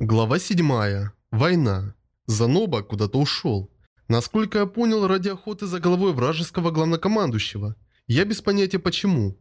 Глава 7. Война. Заноба куда-то ушел. Насколько я понял, ради охоты за головой вражеского главнокомандующего. Я без понятия почему.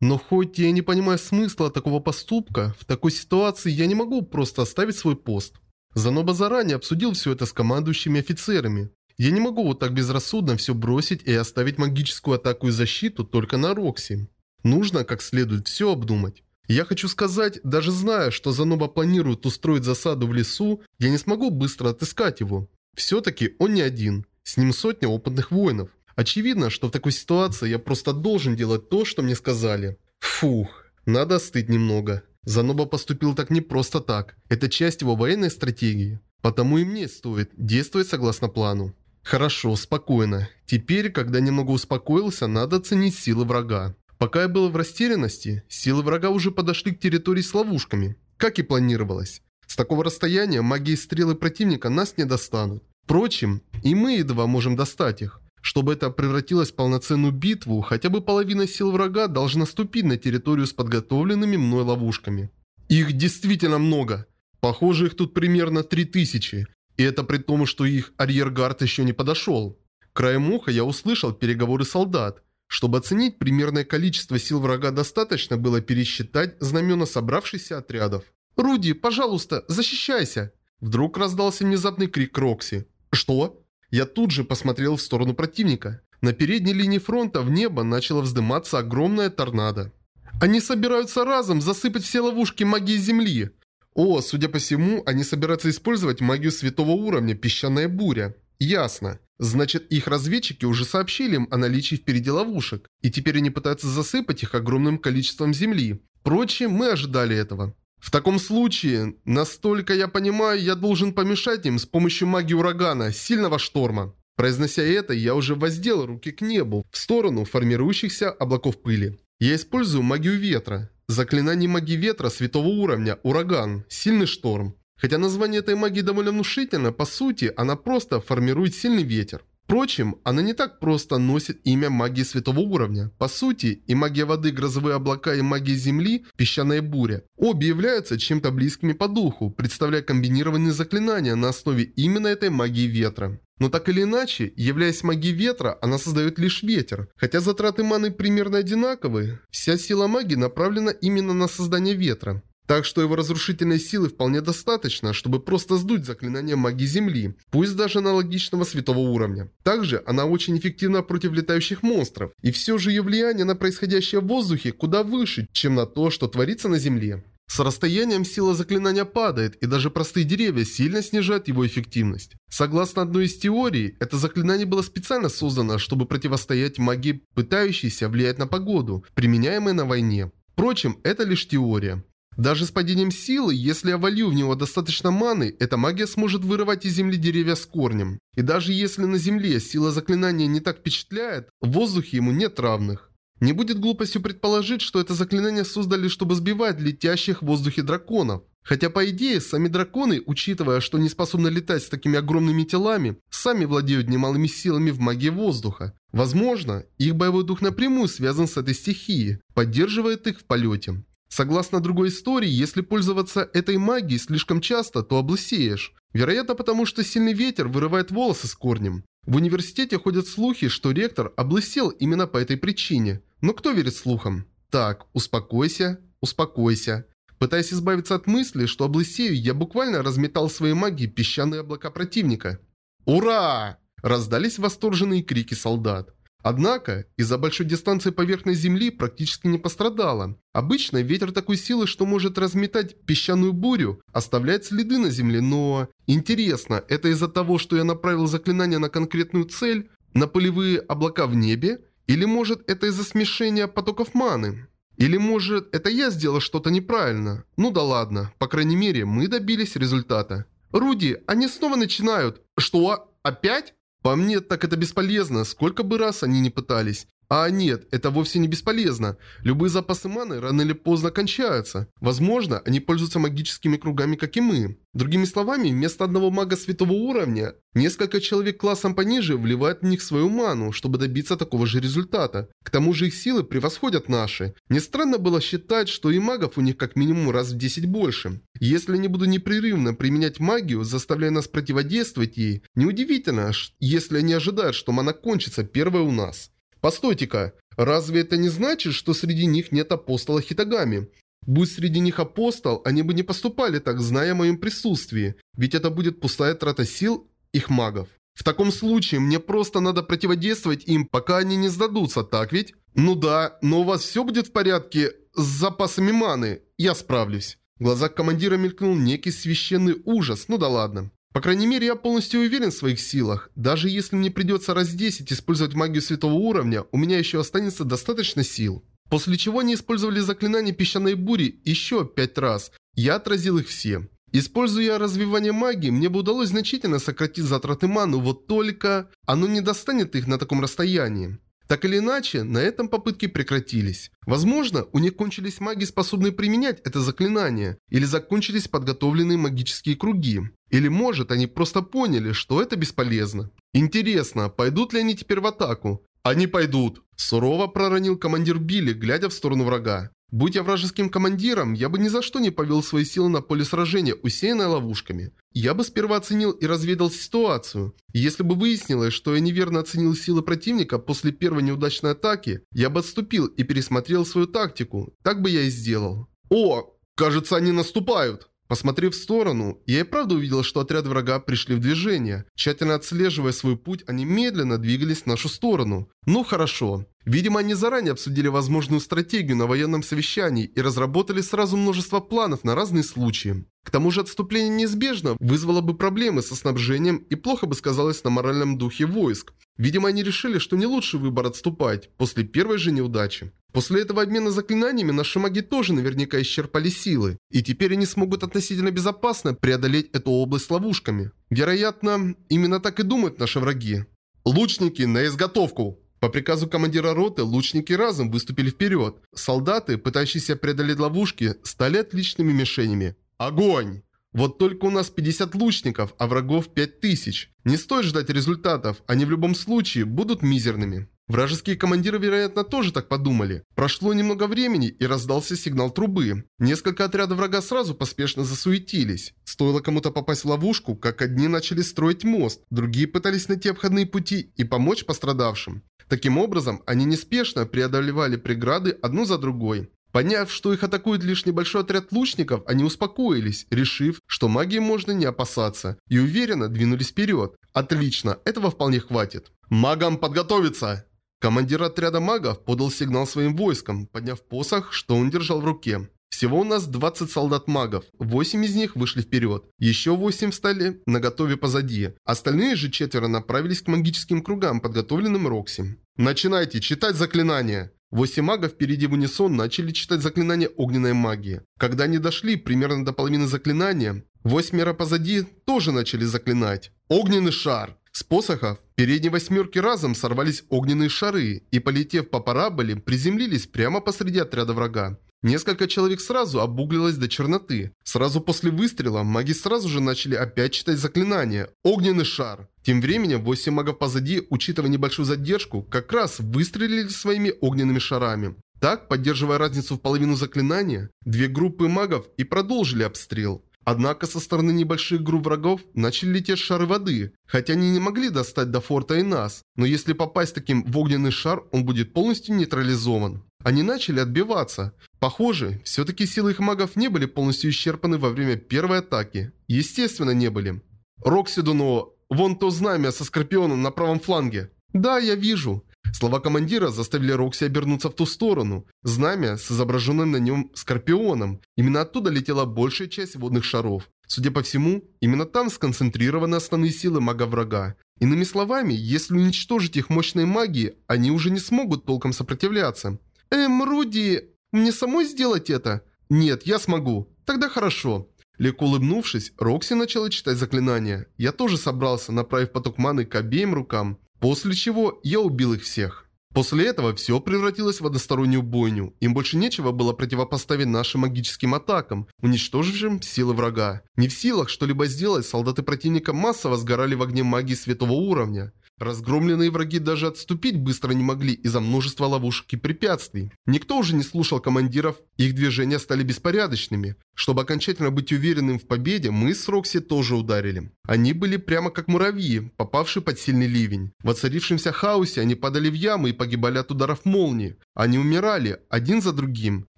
Но хоть я не понимаю смысла такого поступка, в такой ситуации я не могу просто оставить свой пост. Заноба заранее обсудил все это с командующими офицерами. Я не могу вот так безрассудно все бросить и оставить магическую атаку и защиту только на Рокси. Нужно как следует все обдумать. Я хочу сказать, даже зная, что Заноба планирует устроить засаду в лесу, я не смогу быстро отыскать его. Все-таки он не один. С ним сотня опытных воинов. Очевидно, что в такой ситуации я просто должен делать то, что мне сказали. Фух, надо остыть немного. Заноба поступил так не просто так. Это часть его военной стратегии. Потому и мне стоит действовать согласно плану. Хорошо, спокойно. Теперь, когда немного успокоился, надо оценить силы врага. Пока я был в растерянности, силы врага уже подошли к территории с ловушками, как и планировалось. С такого расстояния магии стрелы противника нас не достанут. Впрочем, и мы едва можем достать их. Чтобы это превратилось в полноценную битву, хотя бы половина сил врага должна ступить на территорию с подготовленными мной ловушками. Их действительно много. Похоже, их тут примерно 3000. И это при том, что их арьергард еще не подошел. Краем уха я услышал переговоры солдат. Чтобы оценить примерное количество сил врага, достаточно было пересчитать знамена собравшихся отрядов. «Руди, пожалуйста, защищайся!» Вдруг раздался внезапный крик Рокси. «Что?» Я тут же посмотрел в сторону противника. На передней линии фронта в небо начало вздыматься огромная торнадо. Они собираются разом засыпать все ловушки магии Земли. О, судя по всему, они собираются использовать магию святого уровня «Песчаная буря». Ясно. Значит, их разведчики уже сообщили им о наличии впереди ловушек, и теперь они пытаются засыпать их огромным количеством земли. Впрочем, мы ожидали этого. В таком случае, настолько я понимаю, я должен помешать им с помощью магии урагана, сильного шторма. Произнося это, я уже воздел руки к небу, в сторону формирующихся облаков пыли. Я использую магию ветра. Заклинание магии ветра святого уровня, ураган, сильный шторм. Хотя название этой магии довольно внушительно, по сути, она просто формирует сильный ветер. Впрочем, она не так просто носит имя магии святого уровня. По сути, и магия воды, грозовые облака, и магия земли, песчаная буря, обе являются чем-то близкими по духу, представляя комбинированные заклинания на основе именно этой магии ветра. Но так или иначе, являясь магией ветра, она создает лишь ветер. Хотя затраты маны примерно одинаковые, вся сила магии направлена именно на создание ветра. Так что его разрушительной силы вполне достаточно, чтобы просто сдуть заклинание магии Земли, пусть даже аналогичного святого уровня. Также она очень эффективна против летающих монстров, и все же ее влияние на происходящее в воздухе куда выше, чем на то, что творится на Земле. С расстоянием сила заклинания падает, и даже простые деревья сильно снижают его эффективность. Согласно одной из теорий, это заклинание было специально создано, чтобы противостоять магии, пытающейся влиять на погоду, применяемой на войне. Впрочем, это лишь теория. Даже с падением силы, если я волью в него достаточно маны, эта магия сможет вырывать из земли деревья с корнем. И даже если на земле сила заклинания не так впечатляет, в воздухе ему нет равных. Не будет глупостью предположить, что это заклинание создали, чтобы сбивать летящих в воздухе драконов. Хотя по идее, сами драконы, учитывая, что не способны летать с такими огромными телами, сами владеют немалыми силами в магии воздуха. Возможно, их боевой дух напрямую связан с этой стихией, поддерживает их в полете. Согласно другой истории, если пользоваться этой магией слишком часто, то облысеешь. Вероятно, потому что сильный ветер вырывает волосы с корнем. В университете ходят слухи, что ректор облысел именно по этой причине. Но кто верит слухам? Так, успокойся, успокойся. Пытаясь избавиться от мысли, что облысею, я буквально разметал своей магией песчаные облака противника. «Ура!» Раздались восторженные крики солдат. Однако, из-за большой дистанции поверхность Земли практически не пострадала. Обычно ветер такой силы, что может разметать песчаную бурю, оставляет следы на Земле, но... Интересно, это из-за того, что я направил заклинание на конкретную цель, на полевые облака в небе? Или может это из-за смешения потоков маны? Или может это я сделал что-то неправильно? Ну да ладно, по крайней мере мы добились результата. Руди, они снова начинают. Что? Опять? По мне, так это бесполезно, сколько бы раз они ни пытались. А нет, это вовсе не бесполезно. Любые запасы маны рано или поздно кончаются. Возможно, они пользуются магическими кругами, как и мы. Другими словами, вместо одного мага святого уровня, несколько человек классом пониже вливают в них свою ману, чтобы добиться такого же результата. К тому же их силы превосходят наши. Не странно было считать, что и магов у них как минимум раз в 10 больше. Если они будут непрерывно применять магию, заставляя нас противодействовать ей, неудивительно, если они ожидают, что мана кончится первой у нас. Постойте-ка, разве это не значит, что среди них нет апостола Хитагами? Будь среди них апостол, они бы не поступали так, зная о моем присутствии, ведь это будет пустая трата сил их магов. В таком случае мне просто надо противодействовать им, пока они не сдадутся, так ведь? Ну да, но у вас все будет в порядке с запасами маны, я справлюсь. В глазах командира мелькнул некий священный ужас, ну да ладно. По крайней мере, я полностью уверен в своих силах. Даже если мне придется раз 10 использовать магию святого уровня, у меня еще останется достаточно сил. После чего они использовали заклинание песчаной бури еще 5 раз. Я отразил их все. Используя развивание магии, мне бы удалось значительно сократить затраты маны, вот только оно не достанет их на таком расстоянии. Так или иначе, на этом попытки прекратились. Возможно, у них кончились маги, способные применять это заклинание, или закончились подготовленные магические круги. Или может, они просто поняли, что это бесполезно. Интересно, пойдут ли они теперь в атаку? Они пойдут. Сурово проронил командир Билли, глядя в сторону врага. Будь я вражеским командиром, я бы ни за что не повел свои силы на поле сражения, усеянное ловушками. Я бы сперва оценил и разведал ситуацию. если бы выяснилось, что я неверно оценил силы противника после первой неудачной атаки, я бы отступил и пересмотрел свою тактику. Так бы я и сделал. О, кажется, они наступают. Посмотрев в сторону, я и правда увидел, что отряд врага пришли в движение. Тщательно отслеживая свой путь, они медленно двигались в нашу сторону. Ну хорошо. Видимо, они заранее обсудили возможную стратегию на военном совещании и разработали сразу множество планов на разные случаи. К тому же отступление неизбежно вызвало бы проблемы со снабжением и плохо бы сказалось на моральном духе войск. Видимо, они решили, что не лучший выбор отступать после первой же неудачи. После этого обмена заклинаниями наши маги тоже наверняка исчерпали силы, и теперь они смогут относительно безопасно преодолеть эту область ловушками. Вероятно, именно так и думают наши враги. Лучники на изготовку! По приказу командира роты лучники разом выступили вперед. Солдаты, пытающиеся преодолеть ловушки, стали отличными мишенями. Огонь! Вот только у нас 50 лучников, а врагов 5000. Не стоит ждать результатов, они в любом случае будут мизерными. Вражеские командиры, вероятно, тоже так подумали. Прошло немного времени, и раздался сигнал трубы. Несколько отрядов врага сразу поспешно засуетились. Стоило кому-то попасть в ловушку, как одни начали строить мост, другие пытались найти обходные пути и помочь пострадавшим. Таким образом, они неспешно преодолевали преграды одну за другой. Поняв, что их атакует лишь небольшой отряд лучников, они успокоились, решив, что магии можно не опасаться, и уверенно двинулись вперед. Отлично, этого вполне хватит. «Магам подготовиться!» Командир отряда магов подал сигнал своим войскам, подняв посох, что он держал в руке. Всего у нас 20 солдат-магов, 8 из них вышли вперед, еще 8 встали на готове позади, остальные же четверо направились к магическим кругам, подготовленным Рокси. «Начинайте читать заклинания!» Восемь магов впереди в унисон начали читать заклинание огненной магии. Когда они дошли примерно до половины заклинания, восьмеро позади тоже начали заклинать. Огненный шар! С посохов передней восьмерки разом сорвались огненные шары и, полетев по параболе, приземлились прямо посреди отряда врага. Несколько человек сразу обуглилось до черноты. Сразу после выстрела маги сразу же начали опять читать заклинание «Огненный шар». Тем временем восемь магов позади, учитывая небольшую задержку, как раз выстрелили своими огненными шарами. Так, поддерживая разницу в половину заклинания, две группы магов и продолжили обстрел. Однако со стороны небольших групп врагов начали лететь шары воды, хотя они не могли достать до форта и нас, но если попасть таким в огненный шар, он будет полностью нейтрализован. Они начали отбиваться. Похоже, все-таки силы их магов не были полностью исчерпаны во время первой атаки. Естественно, не были. Роксидуно, вон то знамя со Скорпионом на правом фланге. Да, я вижу. Слова командира заставили Рокси обернуться в ту сторону. Знамя с изображенным на нем Скорпионом. Именно оттуда летела большая часть водных шаров. Судя по всему, именно там сконцентрированы основные силы мага-врага. Иными словами, если уничтожить их мощной магией, они уже не смогут толком сопротивляться. «Эм, Руди, мне самой сделать это?» «Нет, я смогу. Тогда хорошо». Легко улыбнувшись, Рокси начала читать заклинания. Я тоже собрался, направив поток маны к обеим рукам. После чего я убил их всех. После этого все превратилось в одностороннюю бойню. Им больше нечего было противопоставить нашим магическим атакам, уничтожившим силы врага. Не в силах что-либо сделать, солдаты противника массово сгорали в огне магии святого уровня. Разгромленные враги даже отступить быстро не могли из-за множества ловушек и препятствий. Никто уже не слушал командиров, их движения стали беспорядочными. Чтобы окончательно быть уверенным в победе, мы с Рокси тоже ударили. Они были прямо как муравьи, попавшие под сильный ливень. В оцарившемся хаосе они падали в ямы и погибали от ударов молнии. Они умирали, один за другим.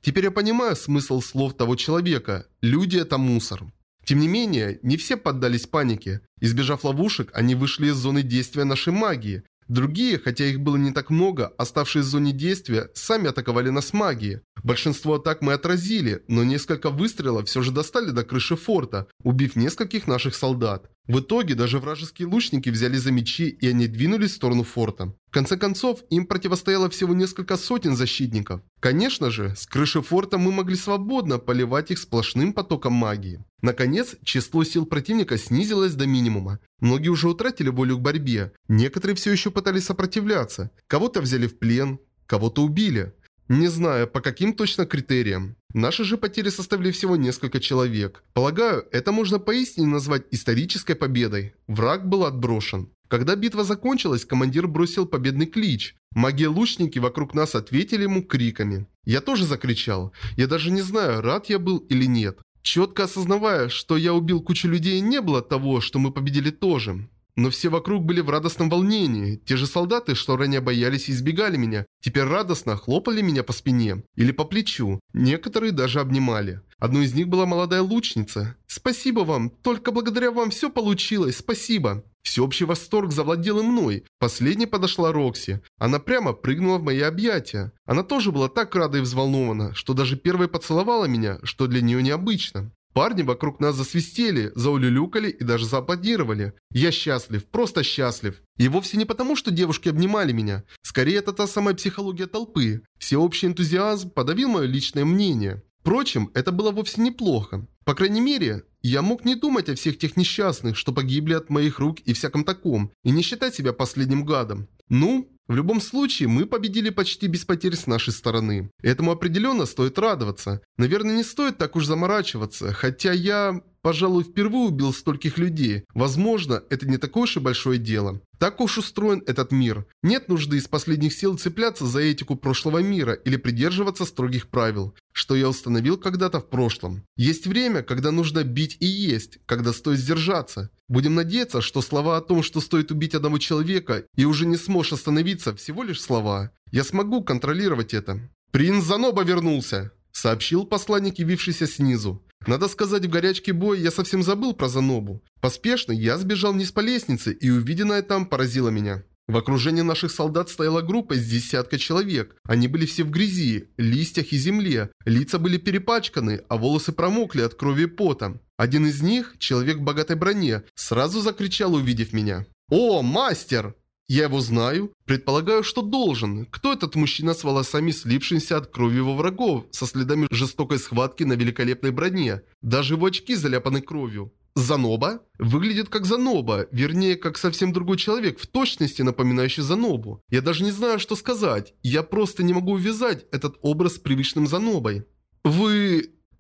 Теперь я понимаю смысл слов того человека. Люди это мусор. Тем не менее, не все поддались панике. Избежав ловушек, они вышли из зоны действия нашей магии. Другие, хотя их было не так много, оставшие в зоне действия, сами атаковали нас магией. Большинство атак мы отразили, но несколько выстрелов все же достали до крыши форта, убив нескольких наших солдат. В итоге даже вражеские лучники взяли за мечи и они двинулись в сторону форта. В конце концов, им противостояло всего несколько сотен защитников. Конечно же, с крыши форта мы могли свободно поливать их сплошным потоком магии. Наконец, число сил противника снизилось до минимума. Многие уже утратили волю к борьбе, некоторые все еще пытались сопротивляться. Кого-то взяли в плен, кого-то убили. Не знаю, по каким точно критериям. Наши же потери составили всего несколько человек. Полагаю, это можно поистине назвать исторической победой. Враг был отброшен. Когда битва закончилась, командир бросил победный клич. Маги-лучники вокруг нас ответили ему криками. Я тоже закричал. Я даже не знаю, рад я был или нет. Четко осознавая, что я убил кучу людей, не было того, что мы победили тоже. Но все вокруг были в радостном волнении. Те же солдаты, что ранее боялись и избегали меня, теперь радостно хлопали меня по спине или по плечу. Некоторые даже обнимали. Одной из них была молодая лучница. «Спасибо вам! Только благодаря вам все получилось! Спасибо!» Всеобщий восторг завладел и мной. Последней подошла Рокси. Она прямо прыгнула в мои объятия. Она тоже была так рада и взволнована, что даже первой поцеловала меня, что для нее необычно. Парни вокруг нас засвистели, заулюлюкали и даже зааплодировали. Я счастлив, просто счастлив. И вовсе не потому, что девушки обнимали меня. Скорее, это та самая психология толпы. Всеобщий энтузиазм подавил мое личное мнение. Впрочем, это было вовсе неплохо. По крайней мере, я мог не думать о всех тех несчастных, что погибли от моих рук и всяком таком, и не считать себя последним гадом. Ну, в любом случае, мы победили почти без потерь с нашей стороны. Этому определенно стоит радоваться. Наверное, не стоит так уж заморачиваться, хотя я, пожалуй, впервые убил стольких людей. Возможно, это не такое уж и большое дело. Так уж устроен этот мир. Нет нужды из последних сил цепляться за этику прошлого мира или придерживаться строгих правил, что я установил когда-то в прошлом. Есть время, когда нужно бить и есть, когда стоит сдержаться. Будем надеяться, что слова о том, что стоит убить одного человека и уже не сможешь остановиться, всего лишь слова. Я смогу контролировать это. «Принц Заноба вернулся!» – сообщил посланник, явившийся снизу. Надо сказать, в горячке боя я совсем забыл про Занобу. Поспешно я сбежал вниз по лестнице, и увиденное там поразило меня. В окружении наших солдат стояла группа из десятка человек. Они были все в грязи, листьях и земле. Лица были перепачканы, а волосы промокли от крови и пота. Один из них, человек в богатой броне, сразу закричал, увидев меня. «О, мастер!» Я его знаю. Предполагаю, что должен. Кто этот мужчина с волосами, слившимся от крови его врагов, со следами жестокой схватки на великолепной броне? Даже его очки заляпаны кровью. Заноба? Выглядит как Заноба, вернее, как совсем другой человек, в точности напоминающий Занобу. Я даже не знаю, что сказать. Я просто не могу увязать этот образ с привычным Занобой.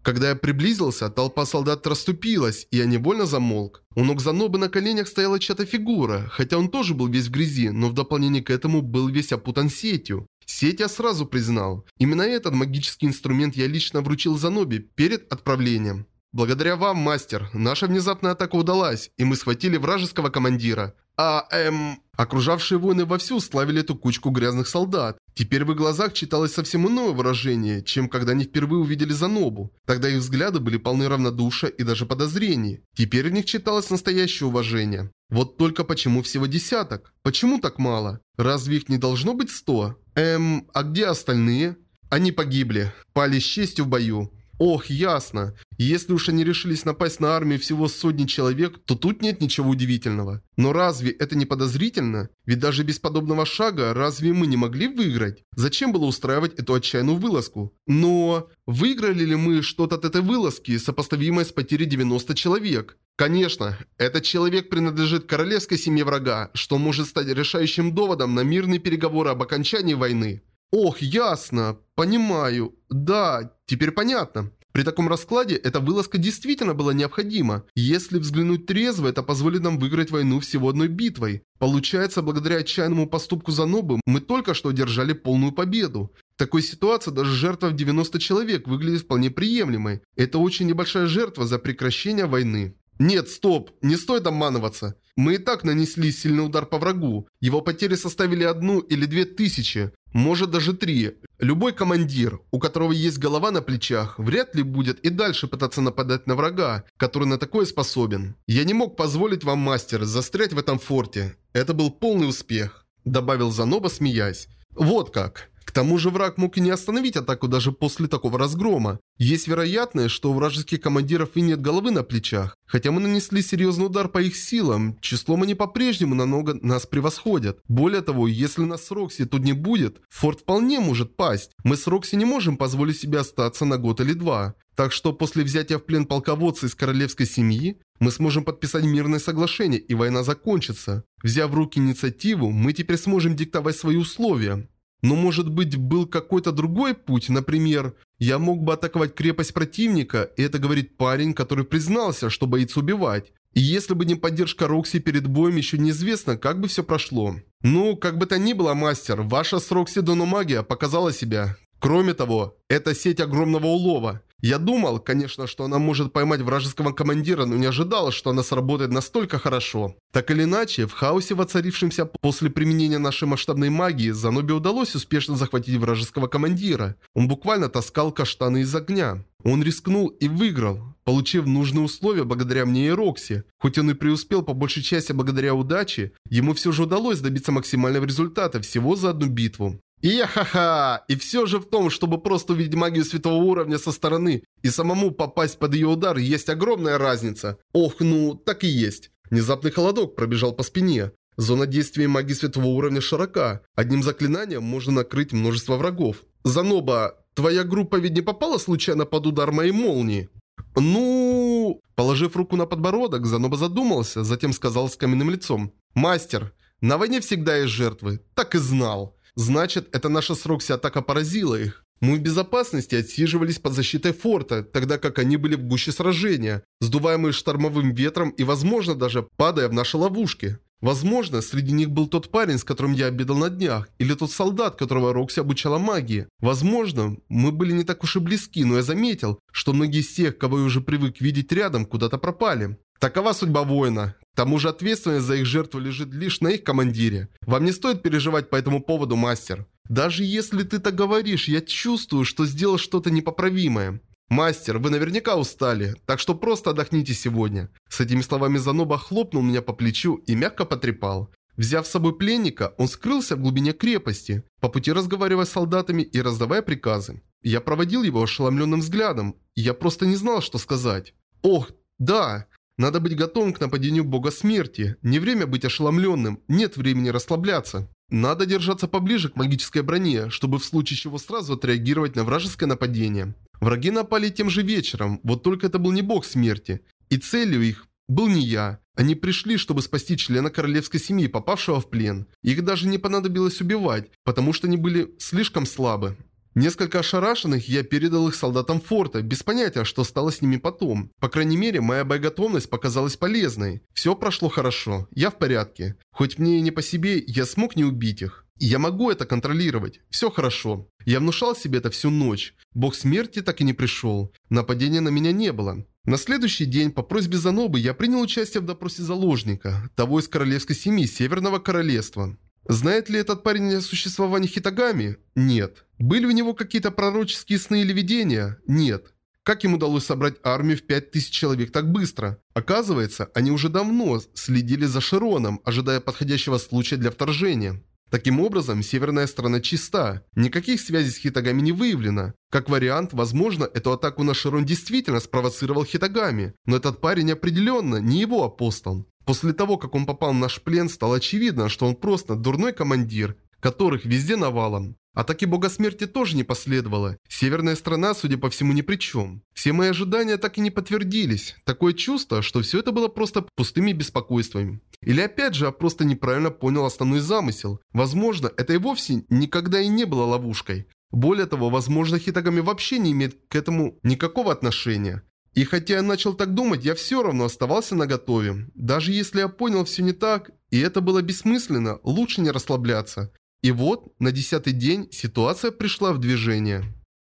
Когда я приблизился, толпа солдат расступилась, и я невольно замолк. У ног Занобы на коленях стояла чья-то фигура, хотя он тоже был весь в грязи, но в дополнение к этому был весь опутан сетью. Сеть я сразу признал. Именно этот магический инструмент я лично вручил Занобе перед отправлением. Благодаря вам, мастер, наша внезапная атака удалась, и мы схватили вражеского командира. А, эм... Окружавшие воины вовсю славили эту кучку грязных солдат. Теперь в их глазах читалось совсем иное выражение, чем когда они впервые увидели Занобу. Тогда их взгляды были полны равнодушия и даже подозрений. Теперь в них читалось настоящее уважение. Вот только почему всего десяток? Почему так мало? Разве их не должно быть сто? Эм, а где остальные? Они погибли, пали с честью в бою. Ох, ясно. Если уж они решились напасть на армию всего сотни человек, то тут нет ничего удивительного. Но разве это не подозрительно? Ведь даже без подобного шага разве мы не могли выиграть? Зачем было устраивать эту отчаянную вылазку? Но выиграли ли мы что-то от этой вылазки, сопоставимое с потерей 90 человек? Конечно, этот человек принадлежит королевской семье врага, что может стать решающим доводом на мирные переговоры об окончании войны. Ох, ясно, понимаю. Да, теперь понятно. При таком раскладе эта вылазка действительно была необходима. Если взглянуть трезво, это позволит нам выиграть войну всего одной битвой. Получается, благодаря отчаянному поступку Занобы, мы только что одержали полную победу. В такой ситуации даже жертва в 90 человек выглядит вполне приемлемой. Это очень небольшая жертва за прекращение войны. Нет, стоп, не стоит обманываться. Мы и так нанесли сильный удар по врагу. Его потери составили одну или две тысячи, может даже три. Любой командир, у которого есть голова на плечах, вряд ли будет и дальше пытаться нападать на врага, который на такое способен. Я не мог позволить вам, мастер, застрять в этом форте. Это был полный успех, добавил Заноба, смеясь. Вот как. К тому же враг мог и не остановить атаку даже после такого разгрома. Есть вероятность, что у вражеских командиров и нет головы на плечах. Хотя мы нанесли серьезный удар по их силам, числом они по-прежнему намного нас превосходят. Более того, если нас Рокси тут не будет, форт вполне может пасть. Мы с Рокси не можем позволить себе остаться на год или два. Так что после взятия в плен полководца из королевской семьи, мы сможем подписать мирное соглашение и война закончится. Взяв в руки инициативу, мы теперь сможем диктовать свои условия. Но может быть был какой-то другой путь, например, я мог бы атаковать крепость противника, и это говорит парень, который признался, что боится убивать. И если бы не поддержка Рокси перед боем, еще неизвестно, как бы все прошло. Ну, как бы то ни было, мастер, ваша с Рокси Дономагия показала себя. Кроме того, это сеть огромного улова. Я думал, конечно, что она может поймать вражеского командира, но не ожидал, что она сработает настолько хорошо. Так или иначе, в хаосе, воцарившемся после применения нашей масштабной магии, Занобе удалось успешно захватить вражеского командира. Он буквально таскал каштаны из огня. Он рискнул и выиграл, получив нужные условия благодаря мне и Рокси. Хоть он и преуспел по большей части благодаря удаче, ему все же удалось добиться максимального результата всего за одну битву. И ха-ха! И все же в том, чтобы просто увидеть магию святого уровня со стороны и самому попасть под ее удар, есть огромная разница. Ох, ну, так и есть. Внезапный холодок пробежал по спине. Зона действия магии святого уровня широка. Одним заклинанием можно накрыть множество врагов. Заноба, твоя группа ведь не попала случайно под удар моей молнии? Ну... Положив руку на подбородок, Заноба задумался, затем сказал с каменным лицом. Мастер, на войне всегда есть жертвы. Так и знал. Значит, это наша с Рокси атака поразила их. Мы в безопасности отсиживались под защитой форта, тогда как они были в гуще сражения, сдуваемые штормовым ветром и, возможно, даже падая в наши ловушки. Возможно, среди них был тот парень, с которым я обедал на днях, или тот солдат, которого Рокси обучала магии. Возможно, мы были не так уж и близки, но я заметил, что многие из тех, кого я уже привык видеть рядом, куда-то пропали. Такова судьба воина. К тому же ответственность за их жертву лежит лишь на их командире. Вам не стоит переживать по этому поводу, мастер. Даже если ты так говоришь, я чувствую, что сделал что-то непоправимое. «Мастер, вы наверняка устали, так что просто отдохните сегодня». С этими словами Заноба хлопнул меня по плечу и мягко потрепал. Взяв с собой пленника, он скрылся в глубине крепости, по пути разговаривая с солдатами и раздавая приказы. Я проводил его ошеломленным взглядом, и я просто не знал, что сказать. «Ох, да, надо быть готовым к нападению бога смерти. Не время быть ошеломленным, нет времени расслабляться. Надо держаться поближе к магической броне, чтобы в случае чего сразу отреагировать на вражеское нападение. Враги напали тем же вечером, вот только это был не бог смерти. И целью их был не я. Они пришли, чтобы спасти члена королевской семьи, попавшего в плен. Их даже не понадобилось убивать, потому что они были слишком слабы. Несколько ошарашенных я передал их солдатам форта, без понятия, что стало с ними потом. По крайней мере, моя боеготовность показалась полезной. Все прошло хорошо, я в порядке. Хоть мне и не по себе, я смог не убить их. Я могу это контролировать. Все хорошо. Я внушал себе это всю ночь. Бог смерти так и не пришел. Нападения на меня не было. На следующий день по просьбе Занобы я принял участие в допросе заложника, того из королевской семьи Северного Королевства. Знает ли этот парень о существовании Хитагами? Нет. Были у него какие-то пророческие сны или видения? Нет. Как им удалось собрать армию в 5000 человек так быстро? Оказывается, они уже давно следили за Широном, ожидая подходящего случая для вторжения. Таким образом, северная сторона чиста. Никаких связей с Хитагами не выявлено. Как вариант, возможно, эту атаку на Широн действительно спровоцировал Хитагами. Но этот парень определенно не его апостол. После того, как он попал в наш плен, стало очевидно, что он просто дурной командир, которых везде навалом. Атаки бога смерти тоже не последовало. Северная страна, судя по всему, ни при чем. Все мои ожидания так и не подтвердились. Такое чувство, что все это было просто пустыми беспокойствами. Или опять же, я просто неправильно понял основной замысел. Возможно, это и вовсе никогда и не было ловушкой. Более того, возможно, Хитагами вообще не имеет к этому никакого отношения. И хотя я начал так думать, я все равно оставался наготове. Даже если я понял все не так, и это было бессмысленно, лучше не расслабляться. И вот, на десятый день ситуация пришла в движение.